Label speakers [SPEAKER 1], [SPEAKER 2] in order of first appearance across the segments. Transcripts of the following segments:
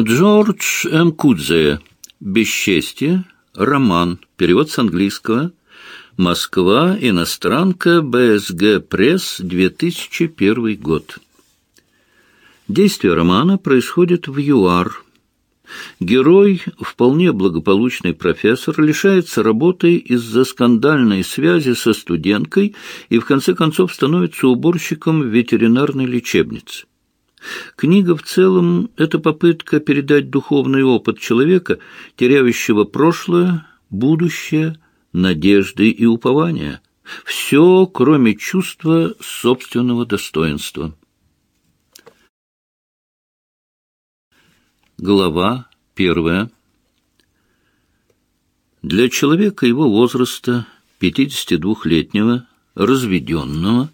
[SPEAKER 1] Джордж М. Кудзе. «Бесчестье». Роман. Перевод с английского. Москва. Иностранка. БСГ Пресс. 2001 год. Действие романа происходит в ЮАР. Герой, вполне благополучный профессор, лишается работы из-за скандальной связи со студенткой и в конце концов становится уборщиком ветеринарной лечебнице. Книга в целом – это попытка передать духовный опыт человека, теряющего прошлое, будущее, надежды и упования. Все, кроме чувства собственного достоинства. Глава первая. Для человека его возраста, 52-летнего, разведенного,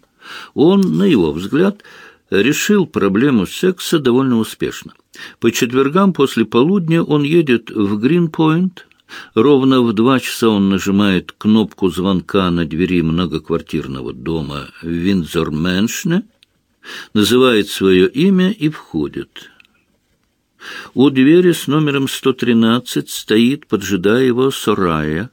[SPEAKER 1] он, на его взгляд, – решил проблему секса довольно успешно. По четвергам после полудня он едет в Гринпойнт. Ровно в два часа он нажимает кнопку звонка на двери многоквартирного дома в Виндзор-Мэншне, называет свое имя и входит. У двери с номером 113 стоит, поджидая его, Сорая.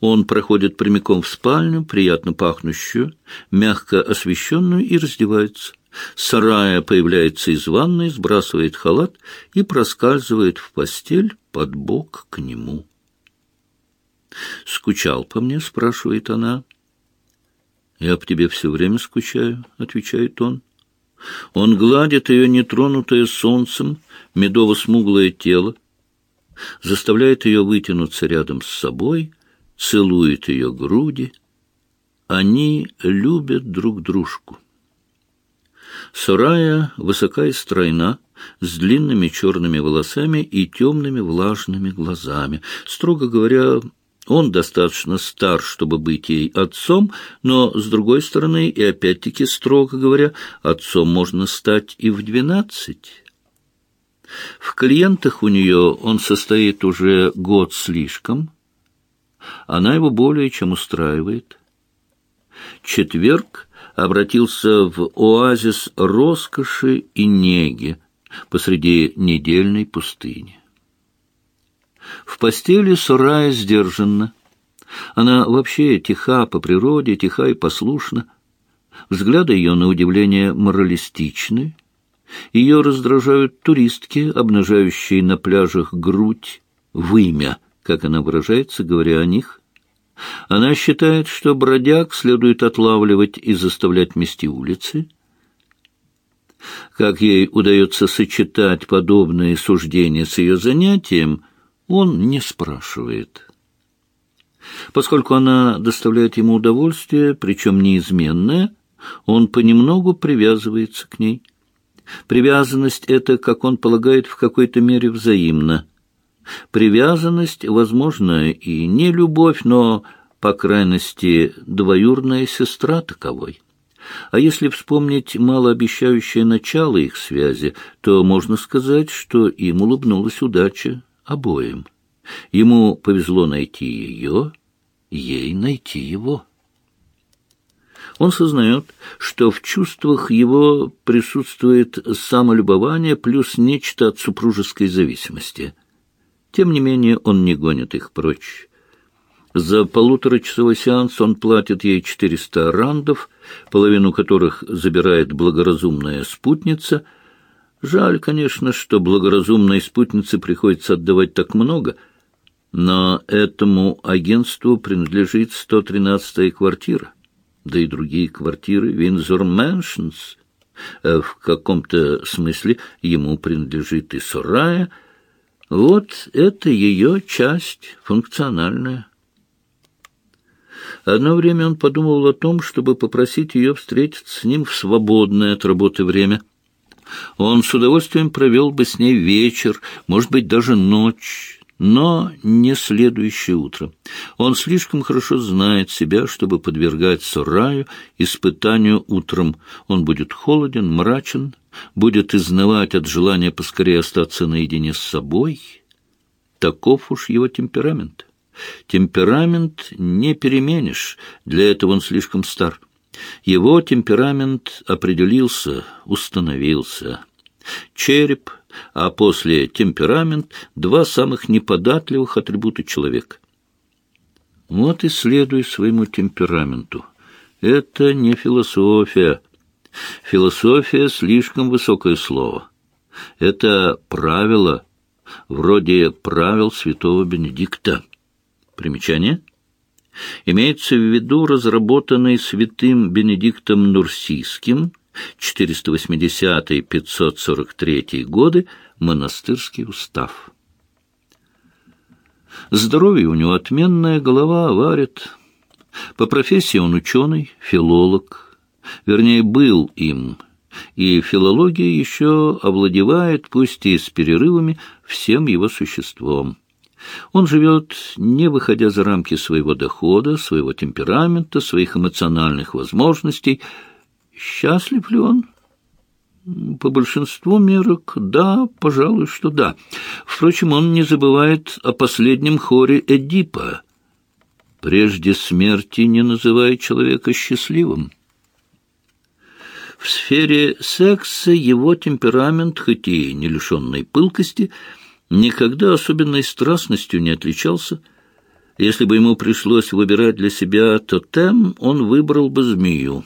[SPEAKER 1] Он проходит прямиком в спальню, приятно пахнущую, мягко освещенную, и раздевается. Сарая появляется из ванной, сбрасывает халат и проскальзывает в постель под бок к нему. «Скучал по мне?» — спрашивает она. «Я по тебе все время скучаю», — отвечает он. Он гладит ее нетронутое солнцем, медово-смуглое тело, заставляет ее вытянуться рядом с собой, целует ее груди. Они любят друг дружку. Сурая высока и стройна, с длинными черными волосами и темными влажными глазами. Строго говоря, он достаточно стар, чтобы быть ей отцом, но, с другой стороны, и опять-таки, строго говоря, отцом можно стать и в двенадцать. В клиентах у нее он состоит уже год слишком. Она его более чем устраивает. Четверг обратился в оазис роскоши и неги посреди недельной пустыни. В постели Сурая сдержанна. Она вообще тиха по природе, тиха и послушна. Взгляды ее, на удивление, моралистичны. Ее раздражают туристки, обнажающие на пляжах грудь, вымя, как она выражается, говоря о них. Она считает, что бродяг следует отлавливать и заставлять мести улицы. Как ей удается сочетать подобные суждения с ее занятием, он не спрашивает. Поскольку она доставляет ему удовольствие, причем неизменное, он понемногу привязывается к ней. Привязанность эта, как он полагает, в какой-то мере взаимна. Привязанность, возможно, и не любовь, но, по крайности, двоюрная сестра таковой. А если вспомнить малообещающее начало их связи, то можно сказать, что им улыбнулась удача обоим. Ему повезло найти ее, ей найти его. Он сознает, что в чувствах его присутствует самолюбование плюс нечто от супружеской зависимости – тем не менее он не гонит их прочь. За полуторачасовой сеанс он платит ей 400 рандов, половину которых забирает благоразумная спутница. Жаль, конечно, что благоразумной спутнице приходится отдавать так много, но этому агентству принадлежит 113-я квартира, да и другие квартиры Виндзор-Мэншнс. Э, в каком-то смысле ему принадлежит и Сорайя — вот это ее часть функциональная. Одно время он подумал о том, чтобы попросить ее встретиться с ним в свободное от работы время. Он с удовольствием провел бы с ней вечер, может быть, даже ночь, но не следующее утро. Он слишком хорошо знает себя, чтобы подвергать Сораю испытанию утром. Он будет холоден, мрачен, будет изнывать от желания поскорее остаться наедине с собой. Таков уж его темперамент. Темперамент не переменишь, для этого он слишком стар. Его темперамент определился, установился. Череп а после темперамент — два самых неподатливых атрибута человека. Вот и следуй своему темпераменту. Это не философия. Философия — слишком высокое слово. Это правило, вроде правил святого Бенедикта. Примечание? Имеется в виду разработанный святым Бенедиктом Нурсийским 480-543 годы монастырский устав. Здоровье у него отменное, голова варит. По профессии он ученый, филолог. Вернее, был им. И филология еще овладевает, пусть и с перерывами, всем его существом. Он живет, не выходя за рамки своего дохода, своего темперамента, своих эмоциональных возможностей. Счастлив ли он? По большинству мерок, да, пожалуй, что да. Впрочем, он не забывает о последнем хоре Эдипа. Прежде смерти не называя человека счастливым. В сфере секса его темперамент, хоть и не лишенный пылкости, никогда особенной страстностью не отличался. Если бы ему пришлось выбирать для себя тотем, он выбрал бы змею.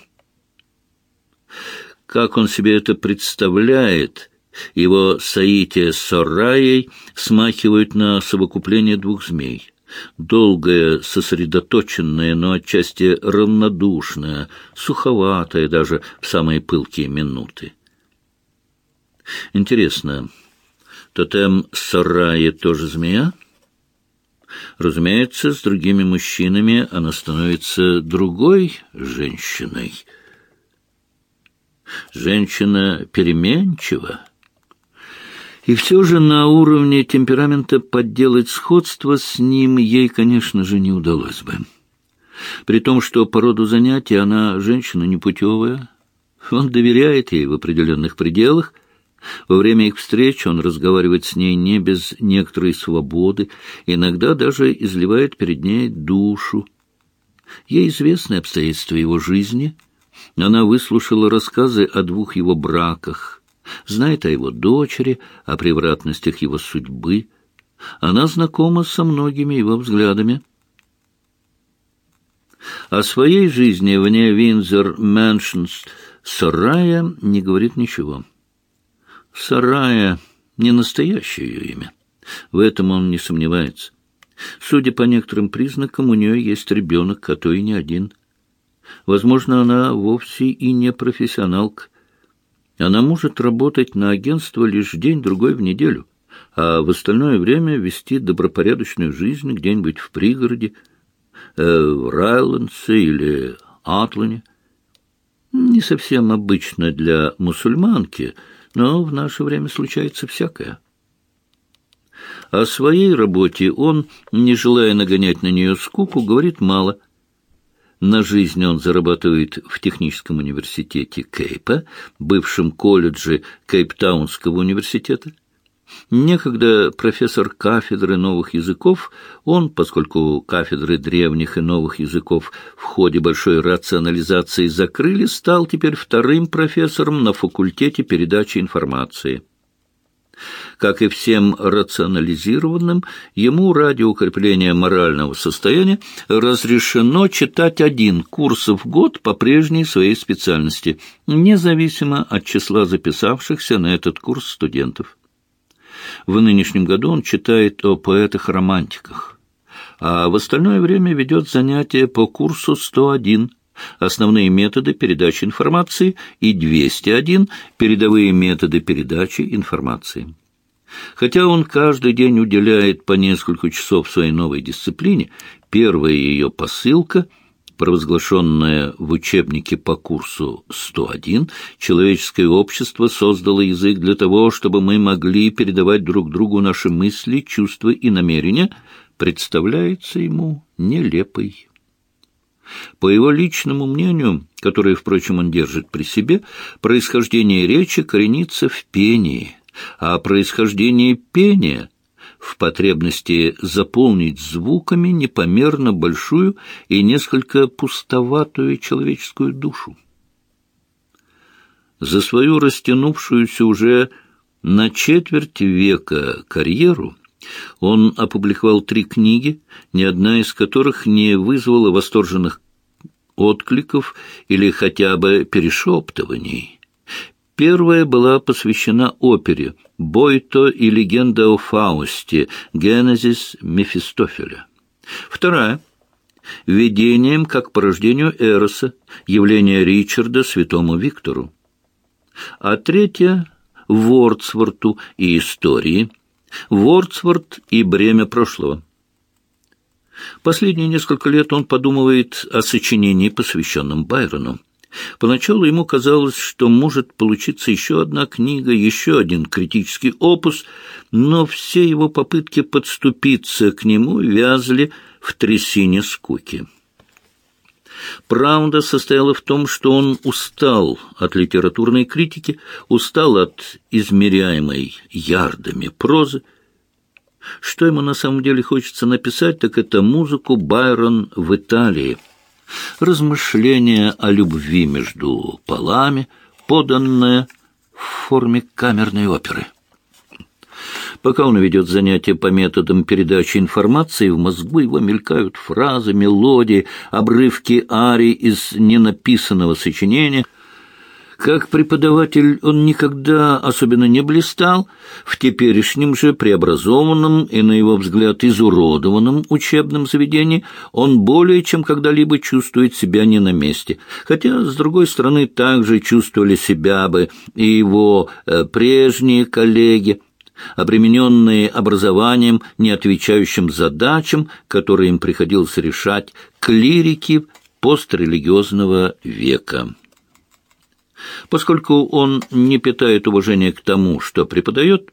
[SPEAKER 1] Как он себе это представляет, его соитие с Сораей смахивают на совокупление двух змей. Долгое, сосредоточенное, но отчасти равнодушное, суховатое даже в самые пылкие минуты. Интересно, тотем Сараи тоже змея? Разумеется, с другими мужчинами она становится другой женщиной — Женщина переменчива. И все же на уровне темперамента подделать сходство с ним ей, конечно же, не удалось бы. При том, что по роду занятий она женщина непутевая, он доверяет ей в определенных пределах, во время их встреч он разговаривает с ней не без некоторой свободы, иногда даже изливает перед ней душу. Ей известны обстоятельства его жизни — она выслушала рассказы о двух его браках, знает о его дочери, о превратностях его судьбы. Она знакома со многими его взглядами. О своей жизни вне Виндзор-Мэншнс Сорайя не говорит ничего. Сорайя — не настоящее ее имя. В этом он не сомневается. Судя по некоторым признакам, у нее есть ребенок, а то и не один — Возможно, она вовсе и не профессионалка. Она может работать на агентство лишь день-другой в неделю, а в остальное время вести добропорядочную жизнь где-нибудь в пригороде, э, в Райландсе или Атлане. Не совсем обычно для мусульманки, но в наше время случается всякое. О своей работе он, не желая нагонять на нее скуку, говорит мало – на жизнь он зарабатывает в техническом университете Кейпа, бывшем колледже Кейптаунского университета. Некогда профессор кафедры новых языков, он, поскольку кафедры древних и новых языков в ходе большой рационализации закрыли, стал теперь вторым профессором на факультете передачи информации. Как и всем рационализированным, ему ради укрепления морального состояния разрешено читать один курс в год по прежней своей специальности, независимо от числа записавшихся на этот курс студентов. В нынешнем году он читает о поэтах-романтиках, а в остальное время ведет занятия по курсу 101 основные методы передачи информации и 201 передовые методы передачи информации. Хотя он каждый день уделяет по несколько часов своей новой дисциплине, первая ее посылка, провозглашенная в учебнике по курсу 101, человеческое общество создало язык для того, чтобы мы могли передавать друг другу наши мысли, чувства и намерения, представляется ему нелепой. По его личному мнению, которое, впрочем, он держит при себе, происхождение речи коренится в пении, а происхождение пения в потребности заполнить звуками непомерно большую и несколько пустоватую человеческую душу. За свою растянувшуюся уже На четверть века карьеру он опубликовал три книги, ни одна из которых не вызвала восторженных откликов или хотя бы перешептываний. Первая была посвящена опере «Бойто и легенда о Фаусте. Генезис Мефистофеля». Вторая — «Видением как порождению Эроса. Явление Ричарда святому Виктору». А третья — «Вордсворту и истории». «Вордсворт и бремя прошлого». Последние несколько лет он подумывает о сочинении, посвященном Байрону. Поначалу ему казалось, что может получиться еще одна книга, еще один критический опус, но все его попытки подступиться к нему вязли в трясине скуки. Правда состояла в том, что он устал от литературной критики, устал от измеряемой ярдами прозы, что ему на самом деле хочется написать, так это музыку Байрон в Италии. Размышления о любви между полами, поданное в форме камерной оперы. Пока он ведет занятия по методам передачи информации, в мозгу его мелькают фразы, мелодии, обрывки арий из ненаписанного сочинения — как преподаватель он никогда особенно не блистал, в теперешнем же преобразованном и, на его взгляд, изуродованном учебном заведении он более чем когда-либо чувствует себя не на месте. Хотя, с другой стороны, также чувствовали себя бы и его э, прежние коллеги, обремененные образованием, не отвечающим задачам, которые им приходилось решать, клирики пострелигиозного века. Поскольку он не питает уважения к тому, что преподает,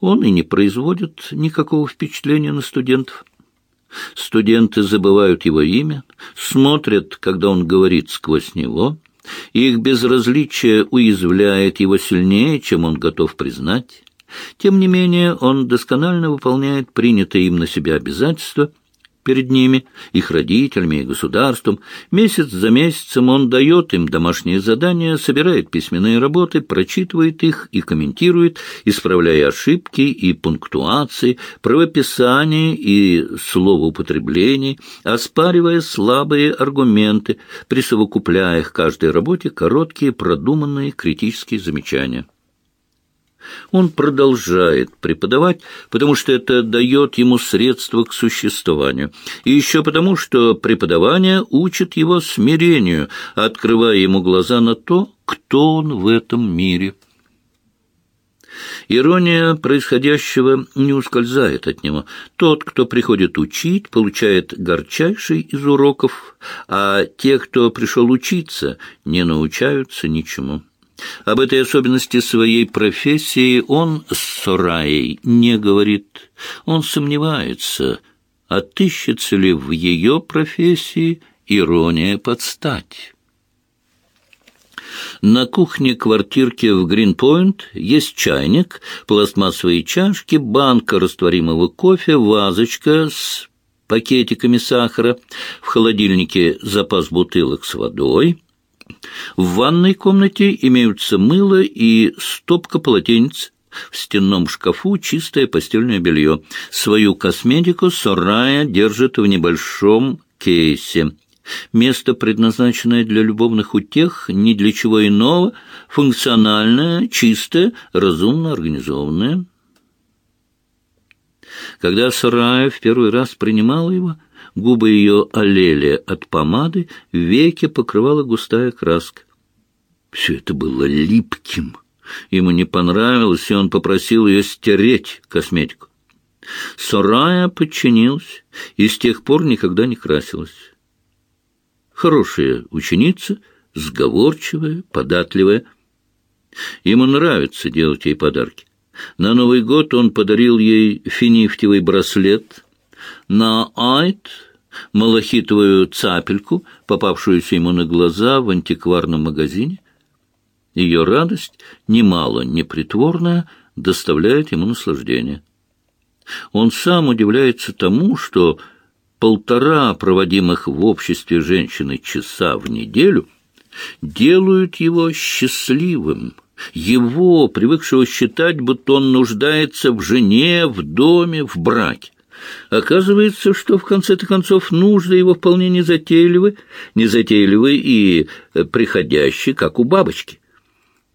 [SPEAKER 1] он и не производит никакого впечатления на студентов. Студенты забывают его имя, смотрят, когда он говорит сквозь него, их безразличие уязвляет его сильнее, чем он готов признать. Тем не менее, он досконально выполняет принятые им на себя обязательства – перед ними, их родителями и государством. Месяц за месяцем он дает им домашние задания, собирает письменные работы, прочитывает их и комментирует, исправляя ошибки и пунктуации, правописание и словоупотребление, оспаривая слабые аргументы, присовокупляя к каждой работе короткие продуманные критические замечания. Он продолжает преподавать, потому что это дает ему средства к существованию, и еще потому, что преподавание учит его смирению, открывая ему глаза на то, кто он в этом мире. Ирония происходящего не ускользает от него. Тот, кто приходит учить, получает горчайший из уроков, а те, кто пришел учиться, не научаются ничему. Об этой особенности своей профессии он с Сораей не говорит. Он сомневается, отыщется ли в ее профессии ирония подстать. На кухне квартирки в Гринпойнт есть чайник, пластмассовые чашки, банка растворимого кофе, вазочка с пакетиками сахара, в холодильнике запас бутылок с водой — в ванной комнате имеются мыло и стопка полотенец. В стенном шкафу чистое постельное белье. Свою косметику Сорая держит в небольшом кейсе. Место, предназначенное для любовных утех, ни для чего иного, функциональное, чистое, разумно организованное. Когда Сарая в первый раз принимала его, губы ее олели от помады, веки покрывала густая краска. Все это было липким. Ему не понравилось, и он попросил ее стереть косметику. Сорая подчинилась и с тех пор никогда не красилась. Хорошая ученица, сговорчивая, податливая. Ему нравится делать ей подарки. На Новый год он подарил ей финифтевый браслет, на Айт малахитовую цапельку, попавшуюся ему на глаза в антикварном магазине. Ее радость, немало непритворная, доставляет ему наслаждение. Он сам удивляется тому, что полтора проводимых в обществе женщины часа в неделю делают его счастливым Его, привыкшего считать, будто он нуждается в жене, в доме, в браке. Оказывается, что в конце-то концов нужды его вполне незатейливы, незатейливы и э, приходящие, как у бабочки.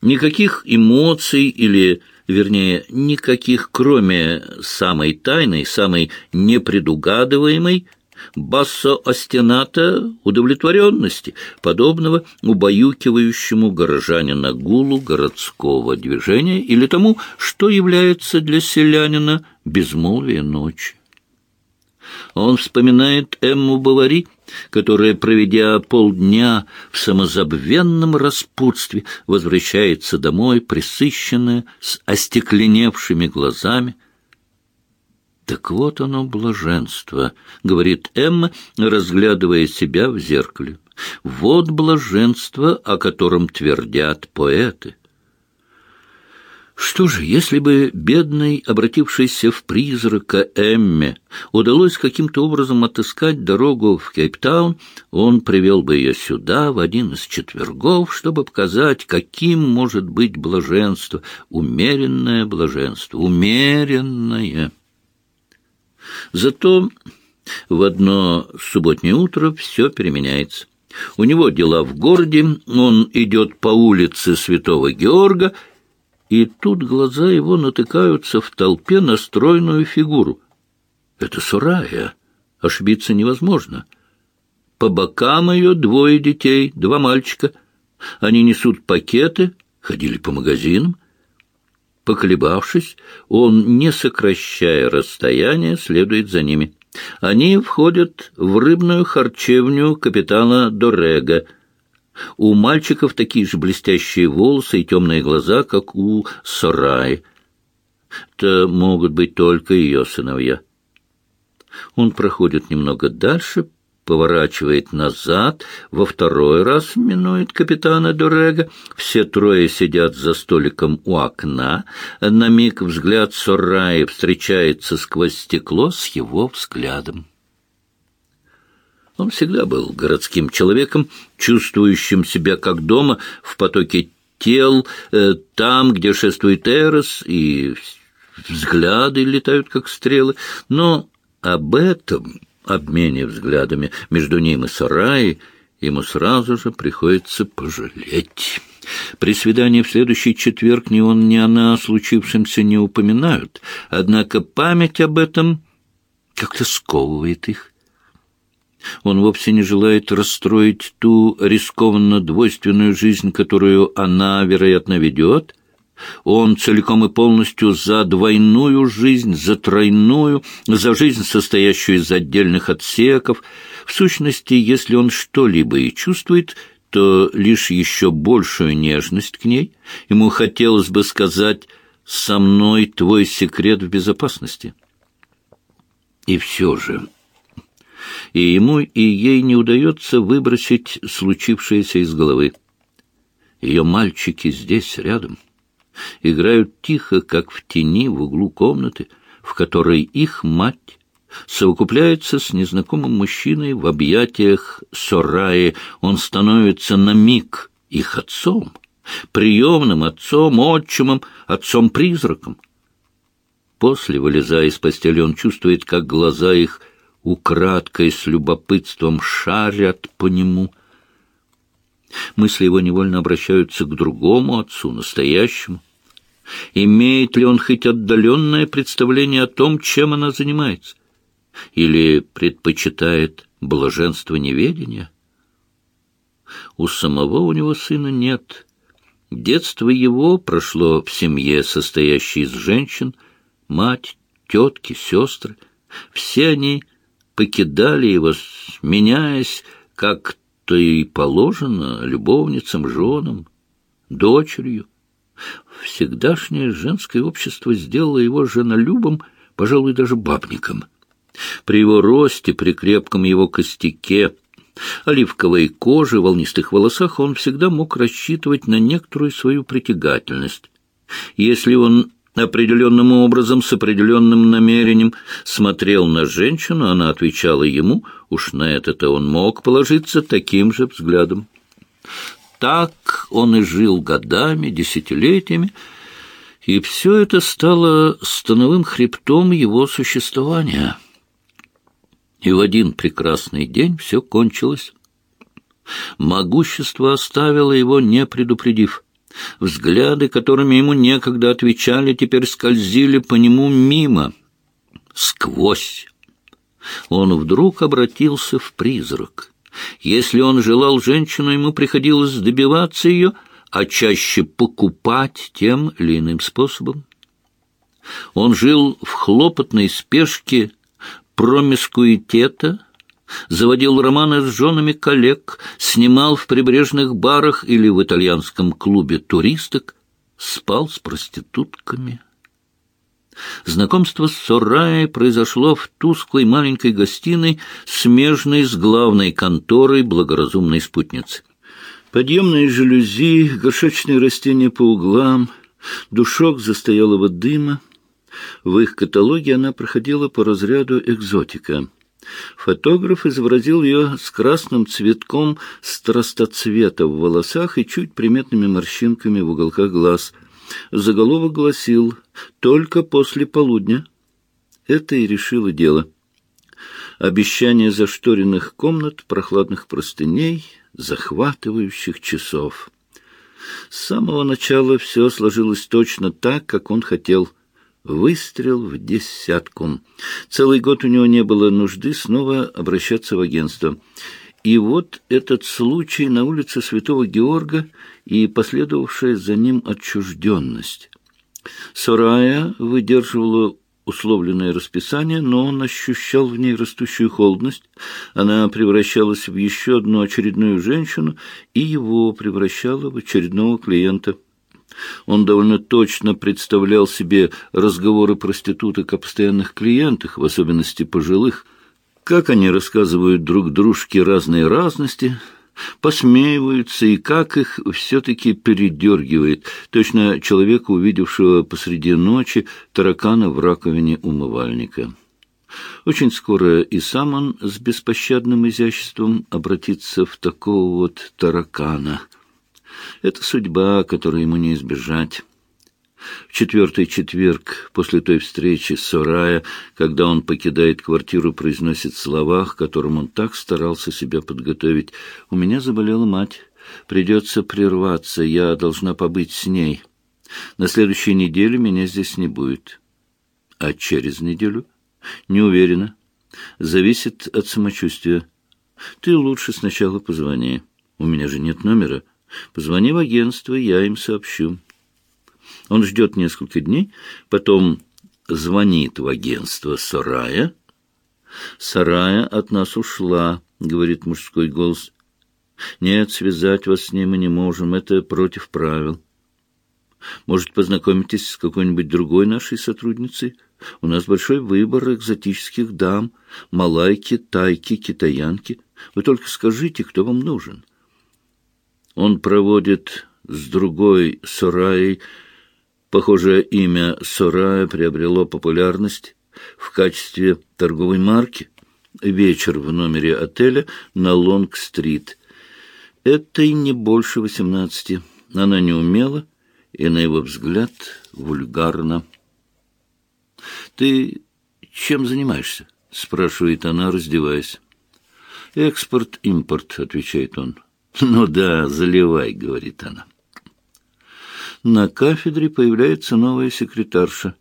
[SPEAKER 1] Никаких эмоций или, вернее, никаких, кроме самой тайной, самой непредугадываемой, бассо-остената удовлетворенности, подобного убаюкивающему горожанина гулу городского движения или тому, что является для селянина безмолвие ночи. Он вспоминает Эмму Бавари, которая, проведя полдня в самозабвенном распутстве, возвращается домой, присыщенная, с остекленевшими глазами. «Так вот оно, блаженство», — говорит Эмма, разглядывая себя в зеркале. «Вот блаженство, о котором твердят поэты». Что же, если бы бедной, обратившейся в призрака Эмме, удалось каким-то образом отыскать дорогу в Кейптаун, он привел бы ее сюда в один из четвергов, чтобы показать, каким может быть блаженство, умеренное блаженство, умеренное. Зато в одно субботнее утро все переменяется. У него дела в городе, он идет по улице Святого Георга — и тут глаза его натыкаются в толпе на стройную фигуру. Это Сурая. Ошибиться невозможно. По бокам ее двое детей, два мальчика. Они несут пакеты, ходили по магазинам. Поколебавшись, он, не сокращая расстояние, следует за ними. Они входят в рыбную харчевню капитана Дорега — у мальчиков такие же блестящие волосы и темные глаза, как у Сарай. Это могут быть только ее сыновья. Он проходит немного дальше, поворачивает назад, во второй раз минует капитана Дорега. Все трое сидят за столиком у окна. На миг взгляд Сораи встречается сквозь стекло с его взглядом. Он всегда был городским человеком, чувствующим себя как дома в потоке тел, э, там, где шествует Эрос, и взгляды летают, как стрелы. Но об этом обмене взглядами между ним и Сараей ему сразу же приходится пожалеть. При свидании в следующий четверг ни он, ни она о случившемся не упоминают, однако память об этом как-то сковывает их. Он вовсе не желает расстроить ту рискованно двойственную жизнь, которую она, вероятно, ведет. Он целиком и полностью за двойную жизнь, за тройную, за жизнь, состоящую из отдельных отсеков. В сущности, если он что-либо и чувствует, то лишь еще большую нежность к ней. Ему хотелось бы сказать «со мной твой секрет в безопасности». И все же и ему и ей не удается выбросить случившееся из головы. Ее мальчики здесь, рядом, играют тихо, как в тени в углу комнаты, в которой их мать совокупляется с незнакомым мужчиной в объятиях Сораи. Он становится на миг их отцом, приемным отцом, отчимом, отцом-призраком. После, вылезая из постели, он чувствует, как глаза их — украдкой с любопытством шарят по нему. Мысли его невольно обращаются к другому отцу, настоящему. Имеет ли он хоть отдаленное представление о том, чем она занимается? Или предпочитает блаженство неведения? У самого у него сына нет. Детство его прошло в семье, состоящей из женщин, мать, тетки, сестры. Все они покидали его, меняясь, как-то и положено, любовницам, женам, дочерью. Всегдашнее женское общество сделало его женолюбом, пожалуй, даже бабником. При его росте, при крепком его костяке, оливковой коже, волнистых волосах он всегда мог рассчитывать на некоторую свою притягательность. Если он определенным образом, с определенным намерением, смотрел на женщину, она отвечала ему, уж на это-то он мог положиться таким же взглядом. Так он и жил годами, десятилетиями, и все это стало становым хребтом его существования. И в один прекрасный день все кончилось. Могущество оставило его, не предупредив. Взгляды, которыми ему некогда отвечали, теперь скользили по нему мимо, сквозь. Он вдруг обратился в призрак. Если он желал женщину, ему приходилось добиваться ее, а чаще покупать тем или иным способом. Он жил в хлопотной спешке промискуитета, заводил романы с женами коллег, снимал в прибрежных барах или в итальянском клубе туристок, спал с проститутками. Знакомство с Сораей произошло в тусклой маленькой гостиной, смежной с главной конторой благоразумной спутницы. Подъемные жалюзи, горшечные растения по углам, душок застоялого дыма. В их каталоге она проходила по разряду экзотика. Фотограф изобразил ее с красным цветком страстоцвета в волосах и чуть приметными морщинками в уголках глаз. Заголовок гласил «Только после полудня». Это и решило дело. Обещание зашторенных комнат, прохладных простыней, захватывающих часов. С самого начала все сложилось точно так, как он хотел. Выстрел в десятку. Целый год у него не было нужды снова обращаться в агентство. И вот этот случай на улице Святого Георга и последовавшая за ним отчужденность. Сорая выдерживала условленное расписание, но он ощущал в ней растущую холодность. Она превращалась в еще одну очередную женщину, и его превращала в очередного клиента. Он довольно точно представлял себе разговоры проституток о постоянных клиентах, в особенности пожилых, как они рассказывают друг дружке разные разности — посмеиваются, и как их все-таки передергивает, точно человека, увидевшего посреди ночи таракана в раковине умывальника. Очень скоро и сам он с беспощадным изяществом обратится в такого вот таракана. Это судьба, которой ему не избежать. В четвертый четверг после той встречи с Сорая, когда он покидает квартиру, произносит слова, к которым он так старался себя подготовить. «У меня заболела мать. Придется прерваться. Я должна побыть с ней. На следующей неделе меня здесь не будет». «А через неделю?» «Не уверена. Зависит от самочувствия. Ты лучше сначала позвони. У меня же нет номера. Позвони в агентство, я им сообщу». Он ждет несколько дней, потом звонит в агентство Сарая. «Сарая от нас ушла», — говорит мужской голос. «Нет, связать вас с ней мы не можем, это против правил. Может, познакомитесь с какой-нибудь другой нашей сотрудницей? У нас большой выбор экзотических дам, малайки, тайки, китаянки. Вы только скажите, кто вам нужен». Он проводит с другой Сораей Похоже, имя Сорая приобрело популярность в качестве торговой марки. Вечер в номере отеля на Лонг-стрит. И не больше восемнадцати. Она не умела и, на его взгляд, вульгарно. «Ты чем занимаешься?» — спрашивает она, раздеваясь. «Экспорт-импорт», — отвечает он. «Ну да, заливай», — говорит она на кафедре появляется новая секретарша.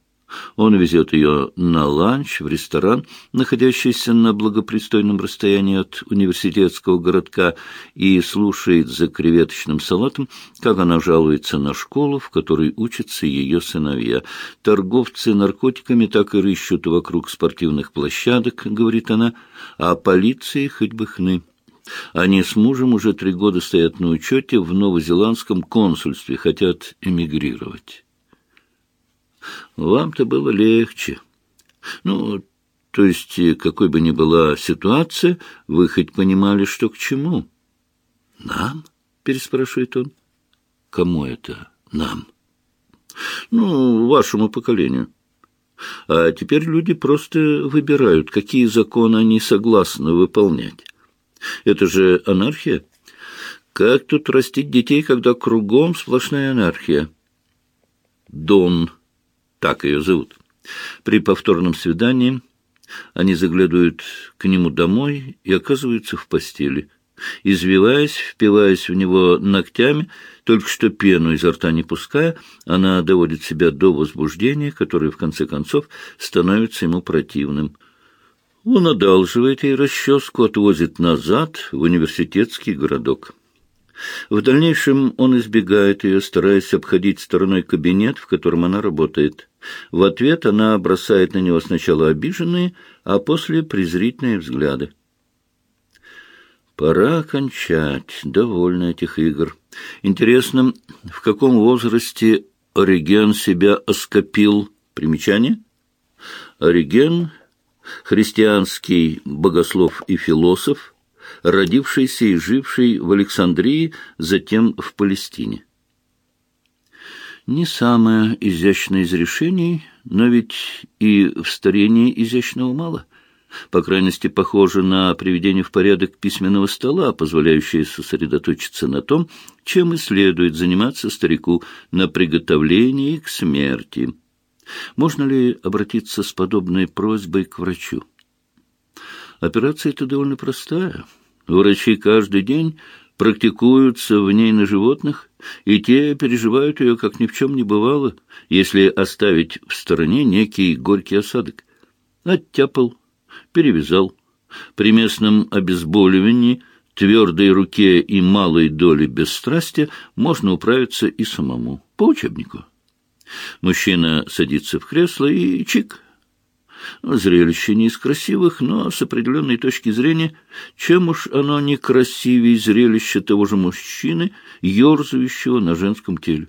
[SPEAKER 1] Он везет ее на ланч в ресторан, находящийся на благопристойном расстоянии от университетского городка, и слушает за креветочным салатом, как она жалуется на школу, в которой учатся ее сыновья. Торговцы наркотиками так и рыщут вокруг спортивных площадок, говорит она, а полиции хоть бы хны. Они с мужем уже три года стоят на учете в новозеландском консульстве, хотят эмигрировать. Вам-то было легче. Ну, то есть, какой бы ни была ситуация, вы хоть понимали, что к чему. Нам? переспрашивает он. Кому это нам? Ну, вашему поколению. А теперь люди просто выбирают, какие законы они согласны выполнять. Это же анархия. Как тут растить детей, когда кругом сплошная анархия? Дон, так ее зовут. При повторном свидании они заглядывают к нему домой и оказываются в постели. Извиваясь, впиваясь в него ногтями, только что пену изо рта не пуская, она доводит себя до возбуждения, которое, в конце концов, становится ему противным. Он одалживает ей расческу, отвозит назад в университетский городок. В дальнейшем он избегает ее, стараясь обходить стороной кабинет, в котором она работает. В ответ она бросает на него сначала обиженные, а после презрительные взгляды. Пора кончать. Довольно этих игр. Интересно, в каком возрасте Ориген себя оскопил? Примечание? Ориген — христианский богослов и философ, родившийся и живший в Александрии, затем в Палестине. Не самое изящное из решений, но ведь и в старении изящного мало. По крайности, похоже на приведение в порядок письменного стола, позволяющее сосредоточиться на том, чем и следует заниматься старику на приготовлении к смерти. Можно ли обратиться с подобной просьбой к врачу? Операция-то довольно простая. Врачи каждый день практикуются в ней на животных, и те переживают ее, как ни в чем не бывало, если оставить в стороне некий горький осадок. Оттяпал, перевязал. При местном обезболивании, твердой руке и малой доле бесстрастия можно управиться и самому, по учебнику. Мужчина садится в кресло и чик — Зрелище не из красивых, но с определенной точки зрения, чем уж оно не красивее зрелище того же мужчины, ерзающего на женском теле.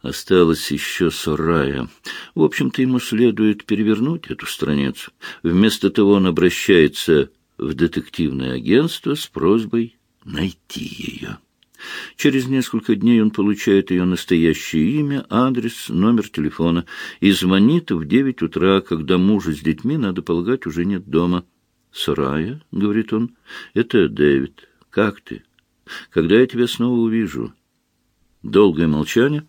[SPEAKER 1] Осталось еще Сорая. В общем-то, ему следует перевернуть эту страницу. Вместо того он обращается в детективное агентство с просьбой найти ее. Через несколько дней он получает ее настоящее имя, адрес, номер телефона и звонит в девять утра, когда мужа с детьми, надо полагать, уже нет дома. «Сарая», — говорит он, — «это Дэвид. Как ты? Когда я тебя снова увижу?» Долгое молчание.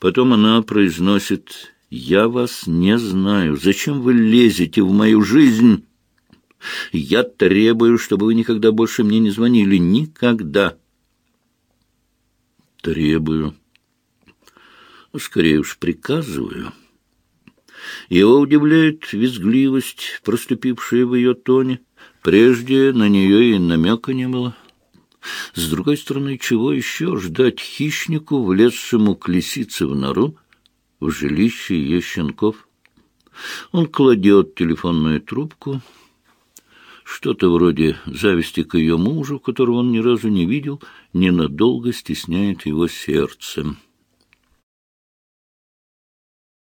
[SPEAKER 1] Потом она произносит «Я вас не знаю. Зачем вы лезете в мою жизнь?» «Я требую, чтобы вы никогда больше мне не звонили. Никогда!» Требую. Скорее уж приказываю. Его удивляет визгливость, проступившая в ее тоне. Прежде на нее и намека не было. С другой стороны, чего еще ждать хищнику, влезшему к лисице в нору, в жилище ее щенков? Он кладет телефонную трубку, что-то вроде зависти к ее мужу, которого он ни разу не видел, ненадолго стесняет его сердце.